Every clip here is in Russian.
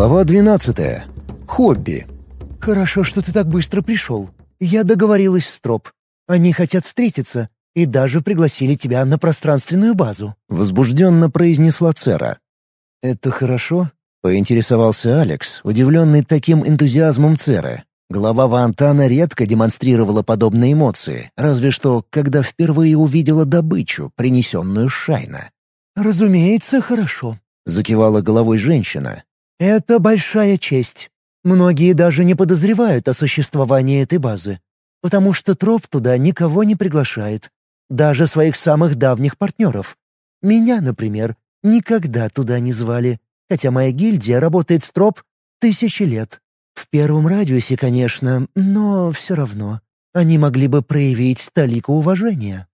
Глава 12. Хобби. «Хорошо, что ты так быстро пришел. Я договорилась с Троп. Они хотят встретиться и даже пригласили тебя на пространственную базу», — возбужденно произнесла Цера. «Это хорошо?» — поинтересовался Алекс, удивленный таким энтузиазмом Церы. Глава Вантана редко демонстрировала подобные эмоции, разве что, когда впервые увидела добычу, принесенную Шайна. «Разумеется, хорошо», — закивала головой женщина. «Это большая честь. Многие даже не подозревают о существовании этой базы, потому что Троп туда никого не приглашает, даже своих самых давних партнеров. Меня, например, никогда туда не звали, хотя моя гильдия работает с Троп тысячи лет. В первом радиусе, конечно, но все равно. Они могли бы проявить столику уважения.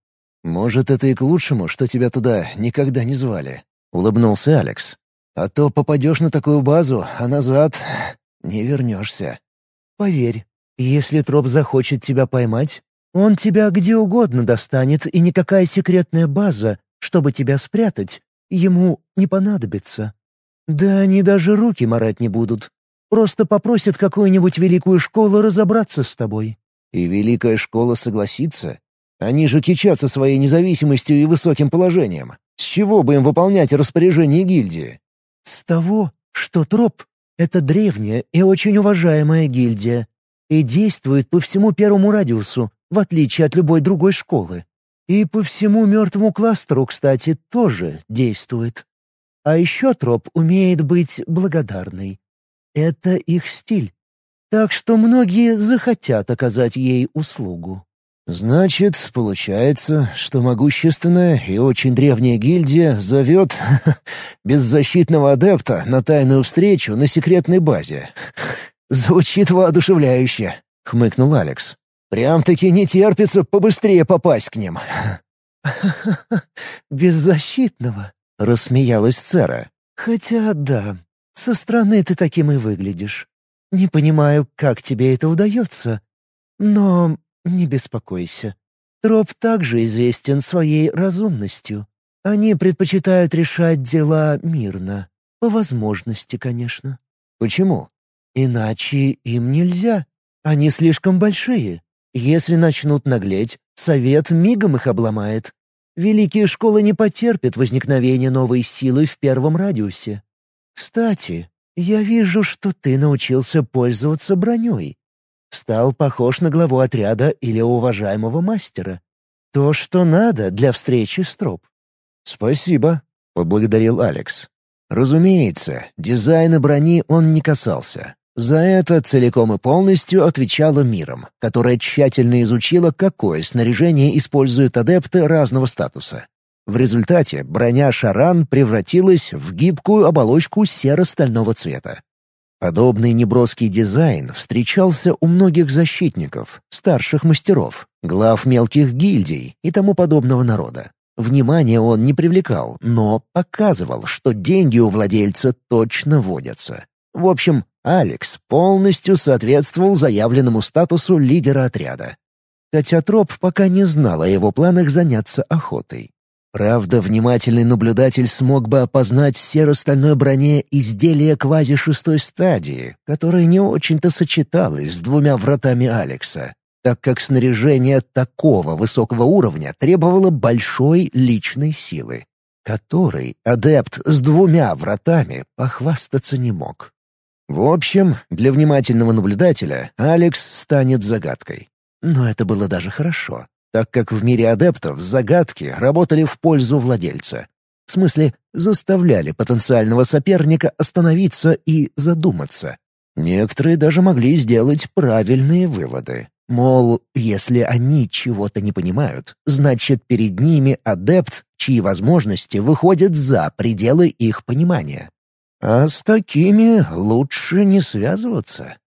«Может, это и к лучшему, что тебя туда никогда не звали», — улыбнулся Алекс. «А то попадешь на такую базу, а назад не вернешься». «Поверь, если троп захочет тебя поймать, он тебя где угодно достанет, и никакая секретная база, чтобы тебя спрятать, ему не понадобится. Да они даже руки марать не будут. Просто попросят какую-нибудь великую школу разобраться с тобой». «И великая школа согласится?» Они же кичатся своей независимостью и высоким положением. С чего бы им выполнять распоряжение гильдии? С того, что троп — это древняя и очень уважаемая гильдия и действует по всему первому радиусу, в отличие от любой другой школы. И по всему мертвому кластеру, кстати, тоже действует. А еще троп умеет быть благодарной. Это их стиль. Так что многие захотят оказать ей услугу. «Значит, получается, что могущественная и очень древняя гильдия зовет беззащитного адепта на тайную встречу на секретной базе. Звучит воодушевляюще», — хмыкнул Алекс. «Прям-таки не терпится побыстрее попасть к ним». «Беззащитного?» — рассмеялась Цера. «Хотя да, со стороны ты таким и выглядишь. Не понимаю, как тебе это удается. Но «Не беспокойся. Троп также известен своей разумностью. Они предпочитают решать дела мирно. По возможности, конечно». «Почему?» «Иначе им нельзя. Они слишком большие. Если начнут наглеть, совет мигом их обломает. Великие школы не потерпят возникновения новой силы в первом радиусе. Кстати, я вижу, что ты научился пользоваться броней. Стал похож на главу отряда или уважаемого мастера. То, что надо для встречи с троп. «Спасибо», — поблагодарил Алекс. Разумеется, дизайна брони он не касался. За это целиком и полностью отвечала миром, которая тщательно изучила, какое снаряжение используют адепты разного статуса. В результате броня «Шаран» превратилась в гибкую оболочку серо-стального цвета. Подобный неброский дизайн встречался у многих защитников, старших мастеров, глав мелких гильдий и тому подобного народа. Внимания он не привлекал, но показывал, что деньги у владельца точно водятся. В общем, Алекс полностью соответствовал заявленному статусу лидера отряда. Хотя Троп пока не знал о его планах заняться охотой. Правда, внимательный наблюдатель смог бы опознать в серо-стальной броне изделие квази-шестой стадии, которое не очень-то сочеталось с двумя вратами Алекса, так как снаряжение такого высокого уровня требовало большой личной силы, которой адепт с двумя вратами похвастаться не мог. В общем, для внимательного наблюдателя Алекс станет загадкой. Но это было даже хорошо так как в мире адептов загадки работали в пользу владельца. В смысле, заставляли потенциального соперника остановиться и задуматься. Некоторые даже могли сделать правильные выводы. Мол, если они чего-то не понимают, значит перед ними адепт, чьи возможности выходят за пределы их понимания. А с такими лучше не связываться.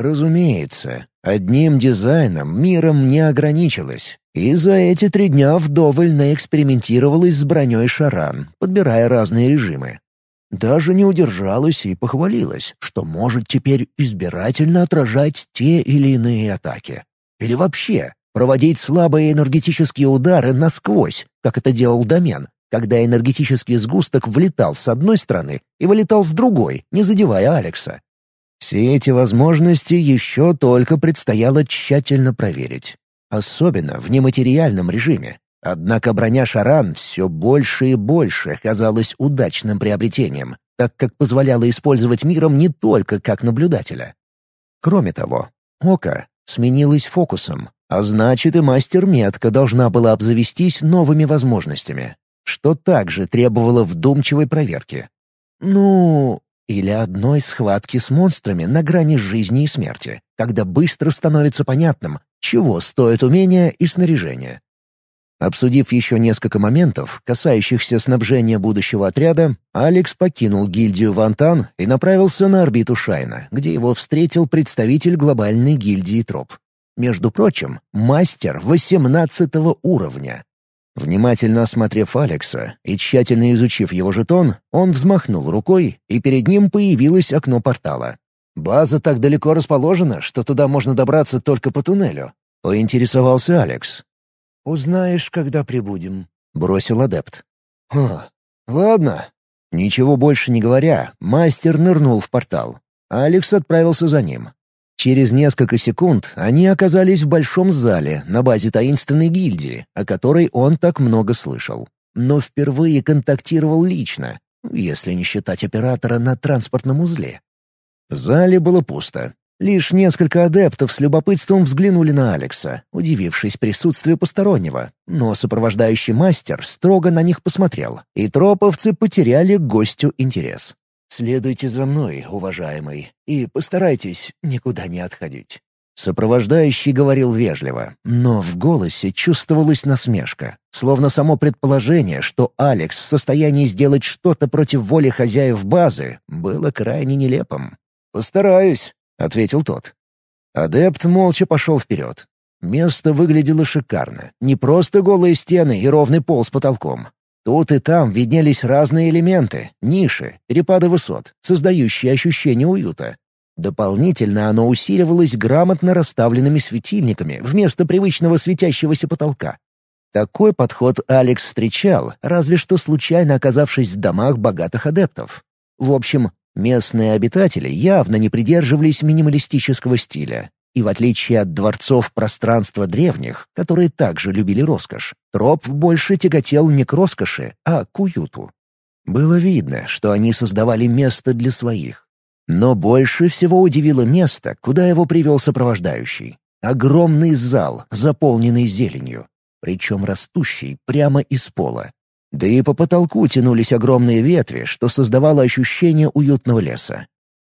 Разумеется, одним дизайном миром не ограничилось. И за эти три дня вдоволь наэкспериментировалась с броней Шаран, подбирая разные режимы. Даже не удержалась и похвалилась, что может теперь избирательно отражать те или иные атаки. Или вообще проводить слабые энергетические удары насквозь, как это делал Домен, когда энергетический сгусток влетал с одной стороны и вылетал с другой, не задевая Алекса. Все эти возможности еще только предстояло тщательно проверить. Особенно в нематериальном режиме. Однако броня «Шаран» все больше и больше казалась удачным приобретением, так как позволяла использовать миром не только как наблюдателя. Кроме того, око сменилось фокусом, а значит и мастер-метка должна была обзавестись новыми возможностями, что также требовало вдумчивой проверки. Ну, или одной схватки с монстрами на грани жизни и смерти, когда быстро становится понятным, чего стоит умение и снаряжение. Обсудив еще несколько моментов, касающихся снабжения будущего отряда, Алекс покинул гильдию Вантан и направился на орбиту Шайна, где его встретил представитель глобальной гильдии Троп. Между прочим, мастер 18 уровня. Внимательно осмотрев Алекса и тщательно изучив его жетон, он взмахнул рукой, и перед ним появилось окно портала. «База так далеко расположена, что туда можно добраться только по туннелю», — поинтересовался Алекс. «Узнаешь, когда прибудем», — бросил адепт. «Хм, ладно». Ничего больше не говоря, мастер нырнул в портал. Алекс отправился за ним. Через несколько секунд они оказались в большом зале на базе таинственной гильдии, о которой он так много слышал. Но впервые контактировал лично, если не считать оператора на транспортном узле. В зале было пусто. Лишь несколько адептов с любопытством взглянули на Алекса, удивившись присутствию постороннего, но сопровождающий мастер строго на них посмотрел, и троповцы потеряли гостю интерес. «Следуйте за мной, уважаемый, и постарайтесь никуда не отходить». Сопровождающий говорил вежливо, но в голосе чувствовалась насмешка, словно само предположение, что Алекс в состоянии сделать что-то против воли хозяев базы, было крайне нелепым. «Постараюсь», — ответил тот. Адепт молча пошел вперед. Место выглядело шикарно. Не просто голые стены и ровный пол с потолком, Тут и там виднелись разные элементы, ниши, перепады высот, создающие ощущение уюта. Дополнительно оно усиливалось грамотно расставленными светильниками вместо привычного светящегося потолка. Такой подход Алекс встречал, разве что случайно оказавшись в домах богатых адептов. В общем, местные обитатели явно не придерживались минималистического стиля, и в отличие от дворцов пространства древних, которые также любили роскошь, Троп больше тяготел не к роскоши, а к уюту. Было видно, что они создавали место для своих. Но больше всего удивило место, куда его привел сопровождающий. Огромный зал, заполненный зеленью, причем растущий прямо из пола. Да и по потолку тянулись огромные ветви, что создавало ощущение уютного леса.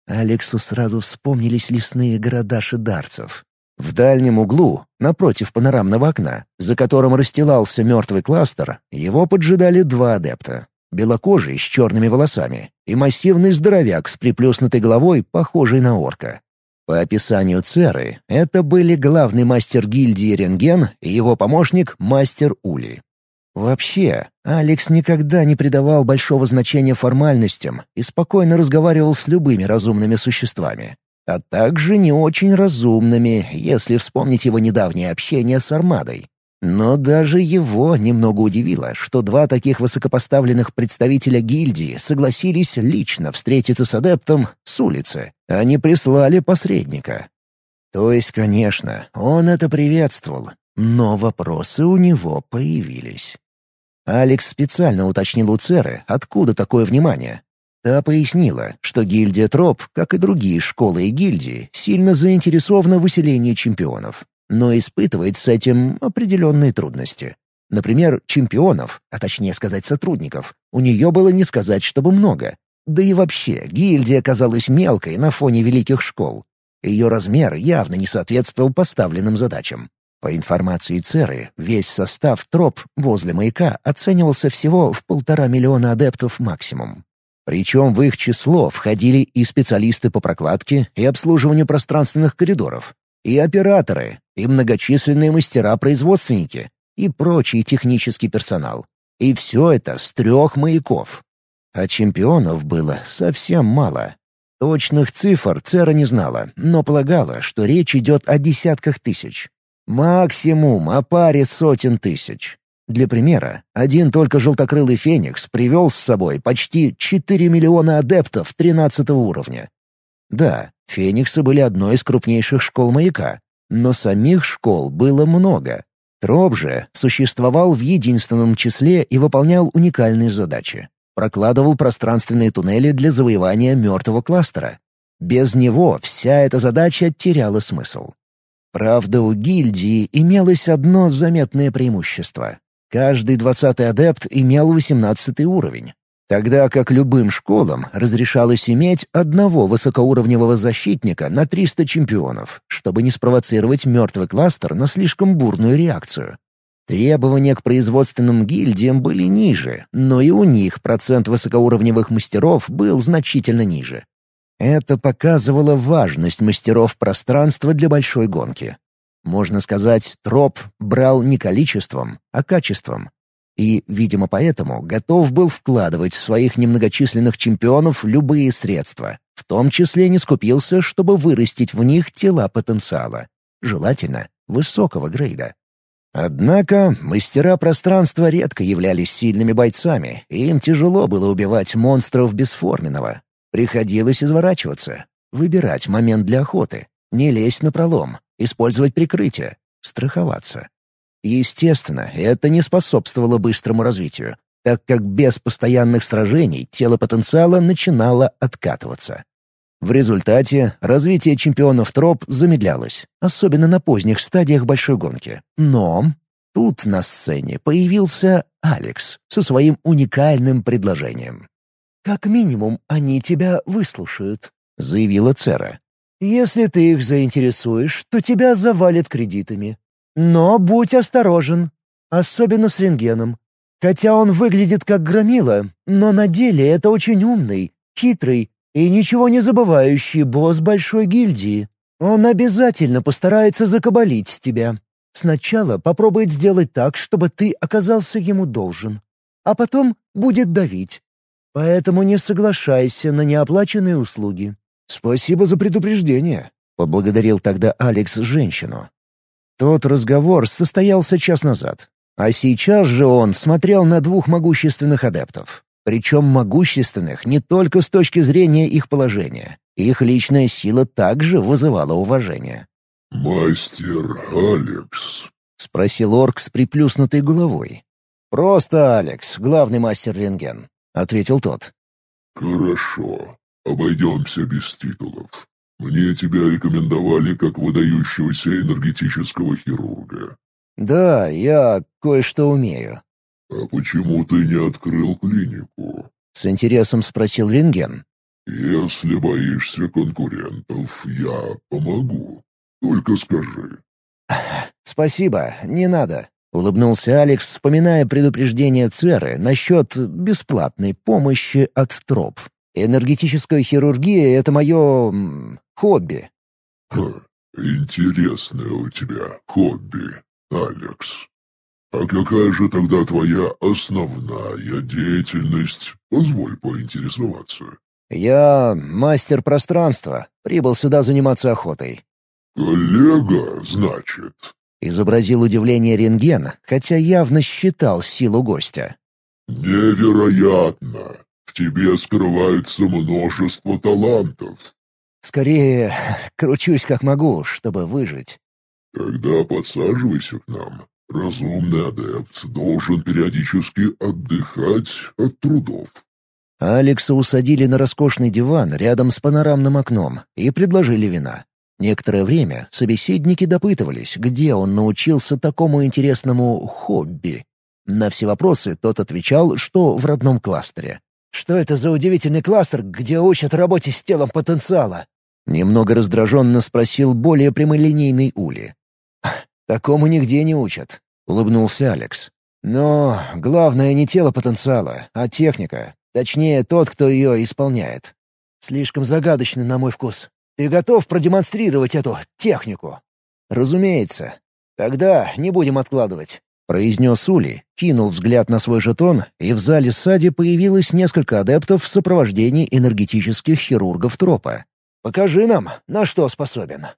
Алексу сразу вспомнились лесные города шидарцев. В дальнем углу, напротив панорамного окна, за которым расстилался мертвый кластер, его поджидали два адепта. Белокожий с черными волосами и массивный здоровяк с приплюснутой головой, похожий на орка. По описанию Церы, это были главный мастер гильдии Рентген и его помощник мастер Ули. Вообще, Алекс никогда не придавал большого значения формальностям и спокойно разговаривал с любыми разумными существами, а также не очень разумными, если вспомнить его недавнее общение с Армадой. Но даже его немного удивило, что два таких высокопоставленных представителя гильдии согласились лично встретиться с адептом с улицы, а не прислали посредника. То есть, конечно, он это приветствовал, но вопросы у него появились. Алекс специально уточнил у Церы, откуда такое внимание. Та пояснила, что гильдия Троп, как и другие школы и гильдии, сильно заинтересована в усилении чемпионов, но испытывает с этим определенные трудности. Например, чемпионов, а точнее сказать сотрудников, у нее было не сказать, чтобы много. Да и вообще, гильдия казалась мелкой на фоне великих школ. Ее размер явно не соответствовал поставленным задачам. По информации ЦЕРы, весь состав троп возле маяка оценивался всего в полтора миллиона адептов максимум. Причем в их число входили и специалисты по прокладке и обслуживанию пространственных коридоров, и операторы, и многочисленные мастера-производственники, и прочий технический персонал. И все это с трех маяков. А чемпионов было совсем мало. Точных цифр Цера не знала, но полагала, что речь идет о десятках тысяч. Максимум о паре сотен тысяч. Для примера, один только желтокрылый феникс привел с собой почти 4 миллиона адептов 13 уровня. Да, фениксы были одной из крупнейших школ маяка, но самих школ было много. Троп же существовал в единственном числе и выполнял уникальные задачи. Прокладывал пространственные туннели для завоевания мертвого кластера. Без него вся эта задача теряла смысл. Правда, у гильдии имелось одно заметное преимущество. Каждый двадцатый адепт имел восемнадцатый уровень, тогда как любым школам разрешалось иметь одного высокоуровневого защитника на 300 чемпионов, чтобы не спровоцировать мертвый кластер на слишком бурную реакцию. Требования к производственным гильдиям были ниже, но и у них процент высокоуровневых мастеров был значительно ниже. Это показывало важность мастеров пространства для большой гонки. Можно сказать, троп брал не количеством, а качеством. И, видимо, поэтому готов был вкладывать в своих немногочисленных чемпионов любые средства, в том числе не скупился, чтобы вырастить в них тела потенциала. Желательно высокого грейда. Однако мастера пространства редко являлись сильными бойцами, и им тяжело было убивать монстров бесформенного, Приходилось изворачиваться, выбирать момент для охоты, не лезть на пролом, использовать прикрытие, страховаться. Естественно, это не способствовало быстрому развитию, так как без постоянных сражений тело потенциала начинало откатываться. В результате развитие чемпионов троп замедлялось, особенно на поздних стадиях большой гонки. Но тут на сцене появился Алекс со своим уникальным предложением. «Как минимум, они тебя выслушают», — заявила Цера. «Если ты их заинтересуешь, то тебя завалят кредитами. Но будь осторожен, особенно с рентгеном. Хотя он выглядит как громила, но на деле это очень умный, хитрый и ничего не забывающий босс большой гильдии. Он обязательно постарается закабалить тебя. Сначала попробует сделать так, чтобы ты оказался ему должен, а потом будет давить. Поэтому не соглашайся на неоплаченные услуги». «Спасибо за предупреждение», — поблагодарил тогда Алекс женщину. Тот разговор состоялся час назад, а сейчас же он смотрел на двух могущественных адептов. Причем могущественных не только с точки зрения их положения. Их личная сила также вызывала уважение. «Мастер Алекс?» — спросил орк с приплюснутой головой. «Просто Алекс, главный мастер рентген. — ответил тот. «Хорошо. Обойдемся без титулов. Мне тебя рекомендовали как выдающегося энергетического хирурга». «Да, я кое-что умею». «А почему ты не открыл клинику?» — с интересом спросил рентген. «Если боишься конкурентов, я помогу. Только скажи». «Спасибо, не надо», — улыбнулся Алекс, вспоминая предупреждение Церы насчет бесплатной помощи от троп. «Энергетическая хирургия — это мое... хобби». «Ха, интересное у тебя хобби, Алекс. А какая же тогда твоя основная деятельность? Позволь поинтересоваться». «Я мастер пространства. Прибыл сюда заниматься охотой». «Коллега, значит?» — изобразил удивление рентген, хотя явно считал силу гостя. «Невероятно! В тебе скрывается множество талантов!» «Скорее, кручусь как могу, чтобы выжить». «Тогда подсаживайся к нам. Разумный адепт должен периодически отдыхать от трудов». Алекса усадили на роскошный диван рядом с панорамным окном и предложили вина. Некоторое время собеседники допытывались, где он научился такому интересному хобби. На все вопросы тот отвечал, что в родном кластере. «Что это за удивительный кластер, где учат работе с телом потенциала?» Немного раздраженно спросил более прямолинейный Ули. «Такому нигде не учат», — улыбнулся Алекс. «Но главное не тело потенциала, а техника. Точнее, тот, кто ее исполняет. Слишком загадочно на мой вкус. Ты готов продемонстрировать эту технику?» «Разумеется. Тогда не будем откладывать», — произнес Ули, кинул взгляд на свой жетон, и в зале сади появилось несколько адептов в сопровождении энергетических хирургов тропа. «Покажи нам, на что способен».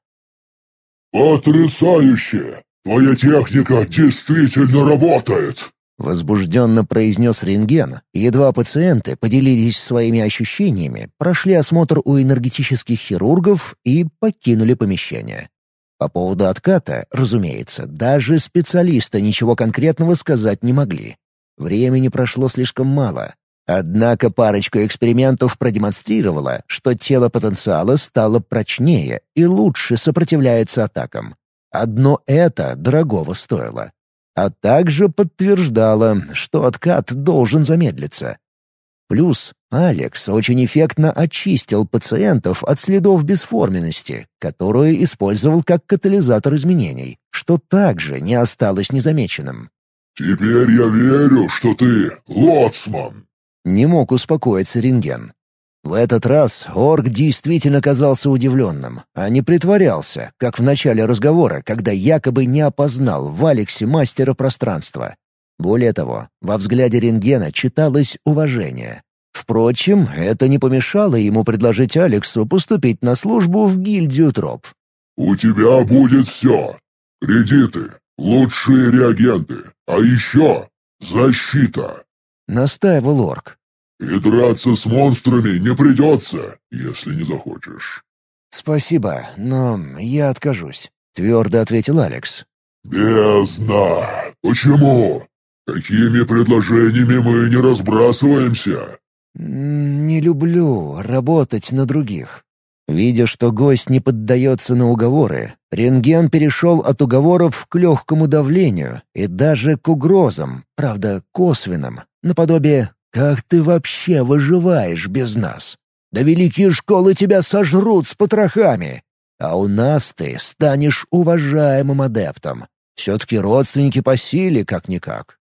«Потрясающе! Твоя техника действительно работает!» Возбужденно произнес рентген, едва пациенты поделились своими ощущениями, прошли осмотр у энергетических хирургов и покинули помещение. По поводу отката, разумеется, даже специалисты ничего конкретного сказать не могли. Времени прошло слишком мало. Однако парочка экспериментов продемонстрировала, что тело потенциала стало прочнее и лучше сопротивляется атакам. Одно это дорогого стоило а также подтверждала, что откат должен замедлиться. Плюс Алекс очень эффектно очистил пациентов от следов бесформенности, которую использовал как катализатор изменений, что также не осталось незамеченным. «Теперь я верю, что ты лоцман!» Не мог успокоиться рентген. В этот раз орк действительно казался удивленным, а не притворялся, как в начале разговора, когда якобы не опознал в Алексе мастера пространства. Более того, во взгляде рентгена читалось уважение. Впрочем, это не помешало ему предложить Алексу поступить на службу в гильдию троп. «У тебя будет все. Кредиты, лучшие реагенты, а еще защита», — настаивал орк. «И драться с монстрами не придется, если не захочешь». «Спасибо, но я откажусь», — твердо ответил Алекс. «Бездна! Почему? Какими предложениями мы не разбрасываемся?» «Не люблю работать на других». Видя, что гость не поддается на уговоры, рентген перешел от уговоров к легкому давлению и даже к угрозам, правда, косвенным, наподобие как ты вообще выживаешь без нас? Да великие школы тебя сожрут с потрохами. А у нас ты станешь уважаемым адептом. Все-таки родственники по силе, как-никак».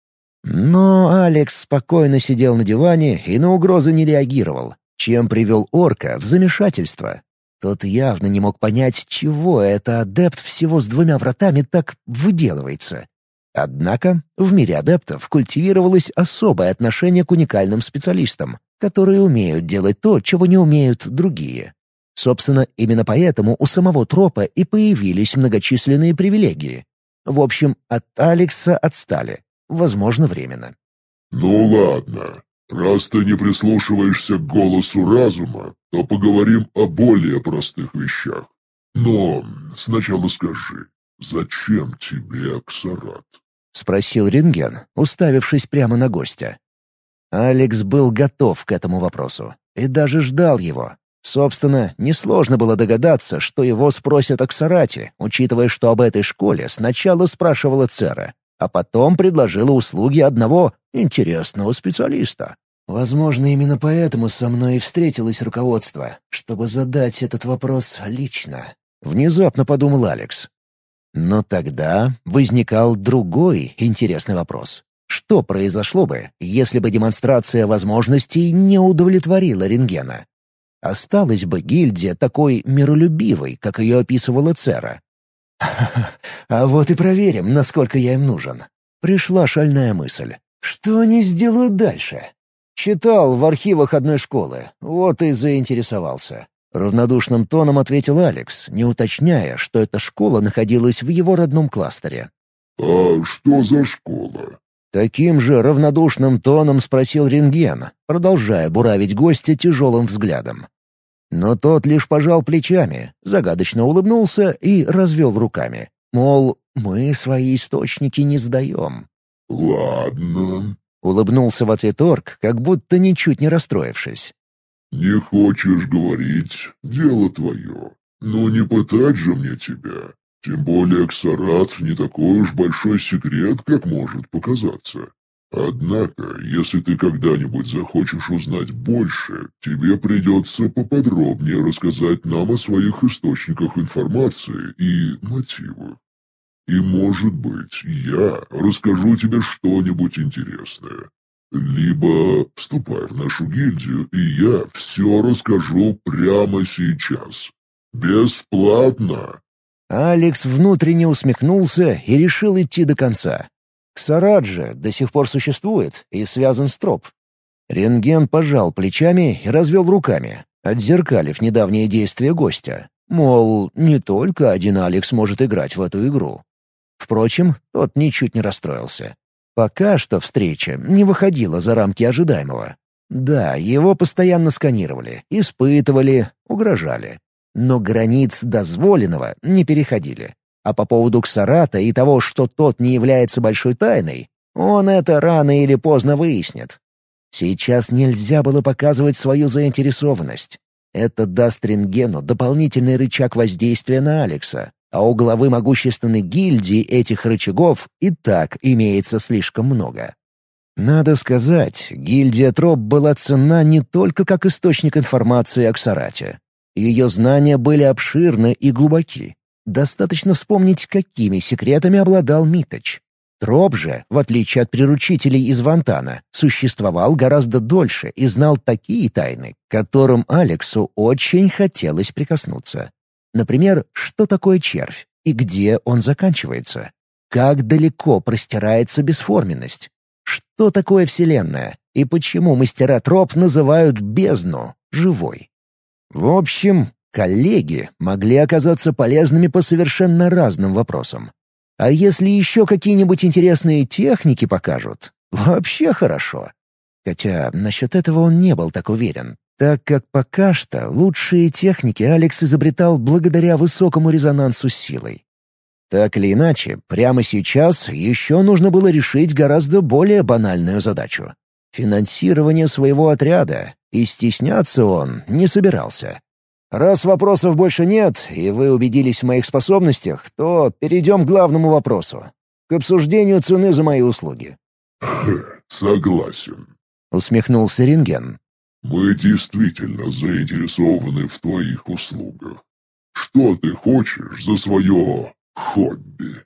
Но Алекс спокойно сидел на диване и на угрозы не реагировал, чем привел орка в замешательство. Тот явно не мог понять, чего это адепт всего с двумя вратами так выделывается. Однако в мире адептов культивировалось особое отношение к уникальным специалистам, которые умеют делать то, чего не умеют другие. Собственно, именно поэтому у самого тропа и появились многочисленные привилегии. В общем, от Алекса отстали. Возможно, временно. «Ну ладно. Раз ты не прислушиваешься к голосу разума, то поговорим о более простых вещах. Но сначала скажи, зачем тебе Аксарат?» — спросил рентген, уставившись прямо на гостя. Алекс был готов к этому вопросу и даже ждал его. Собственно, несложно было догадаться, что его спросят о Ксарате, учитывая, что об этой школе сначала спрашивала Цера, а потом предложила услуги одного интересного специалиста. Возможно, именно поэтому со мной и встретилось руководство, чтобы задать этот вопрос лично. Внезапно подумал Алекс. Но тогда возникал другой интересный вопрос. Что произошло бы, если бы демонстрация возможностей не удовлетворила рентгена? Осталась бы гильдия такой миролюбивой, как ее описывала Цера. А вот и проверим, насколько я им нужен. Пришла шальная мысль. Что они сделают дальше? Читал в архивах одной школы, вот и заинтересовался. Равнодушным тоном ответил Алекс, не уточняя, что эта школа находилась в его родном кластере. «А что за школа?» Таким же равнодушным тоном спросил рентген, продолжая буравить гостя тяжелым взглядом. Но тот лишь пожал плечами, загадочно улыбнулся и развел руками. Мол, мы свои источники не сдаем. «Ладно», — улыбнулся в ответ орк, как будто ничуть не расстроившись. «Не хочешь говорить — дело твое. Но не пытать же мне тебя. Тем более Ксарат не такой уж большой секрет, как может показаться. Однако, если ты когда-нибудь захочешь узнать больше, тебе придется поподробнее рассказать нам о своих источниках информации и мотивах. И, может быть, я расскажу тебе что-нибудь интересное. Либо вступай в нашу гильдию, и я все расскажу прямо сейчас. Бесплатно!» Алекс внутренне усмехнулся и решил идти до конца. Ксараджа до сих пор существует и связан с троп. Рентген пожал плечами и развел руками, отзеркалив недавние действия гостя. Мол, не только один Алекс может играть в эту игру. Впрочем, тот ничуть не расстроился. Пока что встреча не выходила за рамки ожидаемого. Да, его постоянно сканировали, испытывали, угрожали. Но границ дозволенного не переходили. А по поводу Ксарата и того, что тот не является большой тайной, он это рано или поздно выяснит. Сейчас нельзя было показывать свою заинтересованность. Это даст рентгену дополнительный рычаг воздействия на Алекса, а у главы могущественной гильдии этих рычагов и так имеется слишком много. Надо сказать, гильдия Троп была ценна не только как источник информации о Ксарате. Ее знания были обширны и глубоки. Достаточно вспомнить, какими секретами обладал Миточ. Троп же, в отличие от приручителей из Вантана, существовал гораздо дольше и знал такие тайны, которым Алексу очень хотелось прикоснуться. Например, что такое червь и где он заканчивается? Как далеко простирается бесформенность? Что такое Вселенная? И почему мастера троп называют бездну живой? В общем, коллеги могли оказаться полезными по совершенно разным вопросам. А если еще какие-нибудь интересные техники покажут, вообще хорошо. Хотя насчет этого он не был так уверен, так как пока что лучшие техники Алекс изобретал благодаря высокому резонансу с силой. Так или иначе, прямо сейчас еще нужно было решить гораздо более банальную задачу — финансирование своего отряда, и стесняться он не собирался. Раз вопросов больше нет, и вы убедились в моих способностях, то перейдем к главному вопросу. К обсуждению цены за мои услуги. «Согласен», — усмехнулся Рентген. «Мы действительно заинтересованы в твоих услугах. Что ты хочешь за свое хобби?»